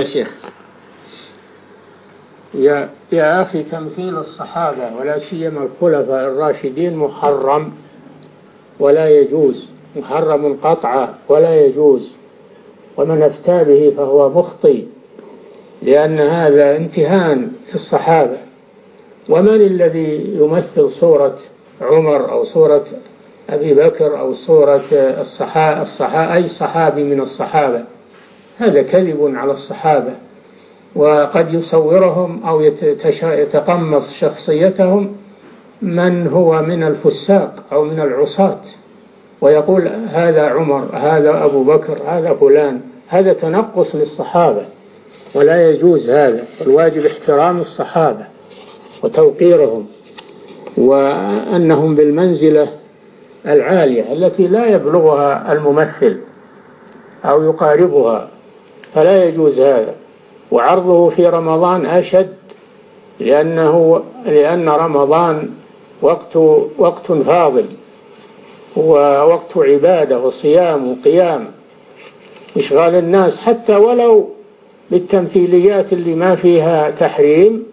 الشيخ يا يا أخي تمثيل الصحابة ولا سيما الخلفاء الراشدين محرم ولا يجوز محرم قطعا ولا يجوز. ومن أفتى به فهو مخطي لأن هذا امتهان للصحابة. ومن الذي يمثل صورة عمر أو صورة أبي بكر أو صورة الصحابة الصحا أي صحابي من الصحابة؟ هذا كذب على الصحابة وقد يصورهم أو يتقمص شخصيتهم من هو من الفساق أو من العصاة ويقول هذا عمر هذا أبو بكر هذا فلان هذا تنقص للصحابة ولا يجوز هذا الواجب احترام الصحابة وتوقيرهم وأنهم بالمنزلة العالية التي لا يبلغها الممثل أو يقاربها. فلا يجوز هذا. وعرضه في رمضان أشد لأنه لأن رمضان وقت وقت فاضل ووقت عبادة وصيام وقيام. إشغال الناس حتى ولو بالتمثيليات اللي ما فيها تحريم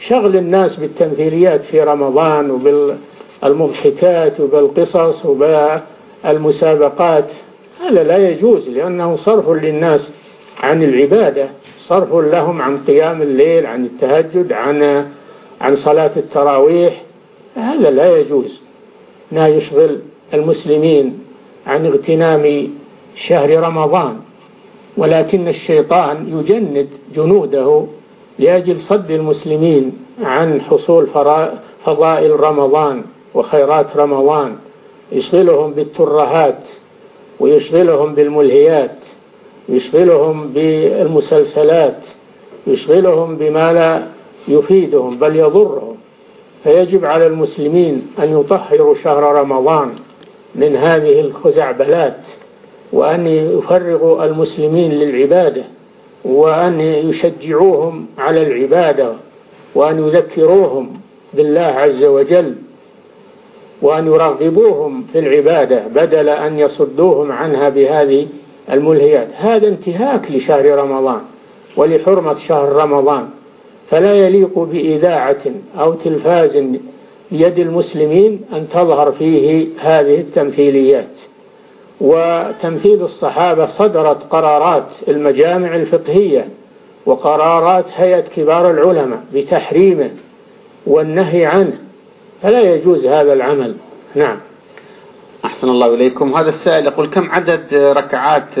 شغل الناس بالتمثيليات في رمضان وبالمضحكات وبالقصص وبالمسابقات. هذا لا يجوز لأنه صرف للناس. عن العبادة صرف لهم عن قيام الليل عن التهجد عن عن صلاة التراويح. هذا لا يجوز. ما يشغل المسلمين عن اغتنام شهر رمضان. ولكن الشيطان يجند جنوده لأجل صد المسلمين عن حصول فضائل رمضان وخيرات رمضان. يشغلهم بالترهات ويشغلهم بالملهيات. يشغلهم بالمسلسلات يشغلهم بما لا يفيدهم بل يضرهم. فيجب على المسلمين أن يطهروا شهر رمضان من هذه الخزعبلات وأن يفرغوا المسلمين للعبادة وأن يشجعوهم على العبادة وأن يذكروهم بالله عز وجل وأن يرغبوهم في العبادة بدل أن يصدوهم عنها بهذه الملهيات. هذا انتهاك لشهر رمضان ولحرمة شهر رمضان. فلا يليق بإذاعة أو تلفاز بيد المسلمين أن تظهر فيه هذه التمثيليات. وتمثيل الصحابة صدرت قرارات المجامع الفقهية وقرارات هيئة كبار العلماء بتحريمه والنهي عنه. فلا يجوز هذا العمل. نعم. أحسن الله إليكم. هذا السائل يقول كم عدد ركعات